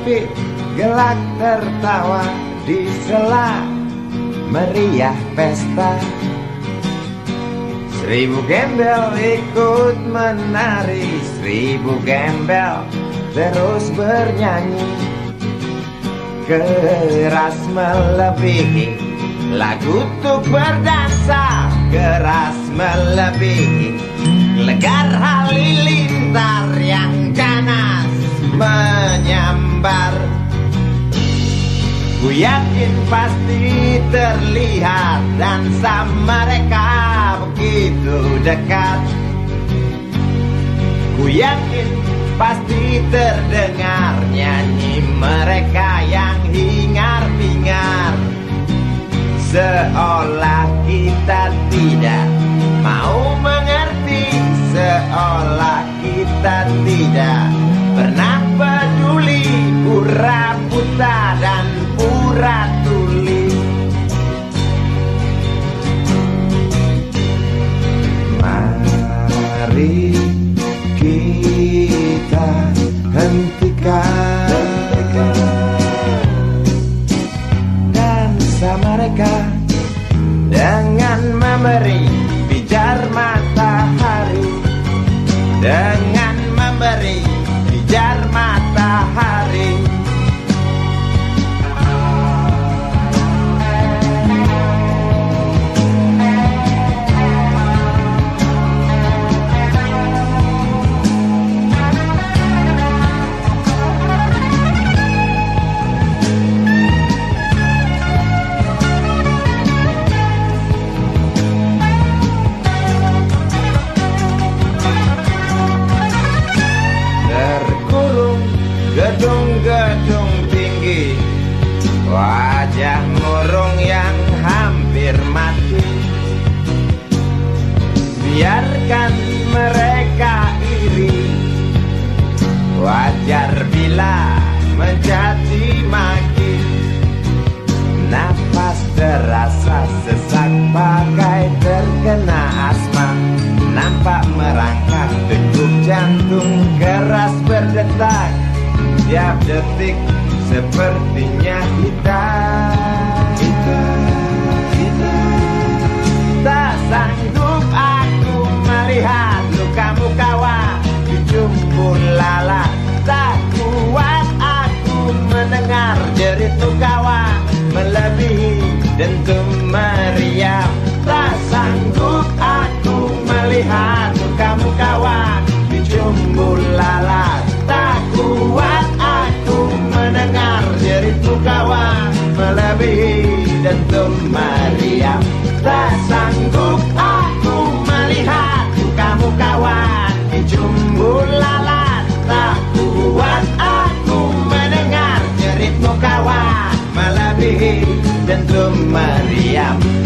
Tapi gelak tertawa di sela meriah pesta. Seribu gembel ikut menari Seribu gembel terus bernyanyi. Keras melebihi lagu untuk berdansa Keras melebihi legar halilintar yang ganas menyambar Ku yakin pasti terlihat dansa mereka begitu dekat. Ku yakin pasti terdengar nyanyi mereka yang hingar-bingar. Seolah kita tidak mau Wajah murung yang hampir mati. Biarkan mereka iri. Wajar bila menjadi maki. Nafas terasa sesak bagai terkena asma. Nampak merangkak degup jantung keras berdetak. Tiap detik sepertinya kita Kita, kita. Tak sanggup aku melihat lukamu kawan di jumpul lala Tak kuat aku mendengar jeritmu kawan Melebihi dentum meriam Melebihi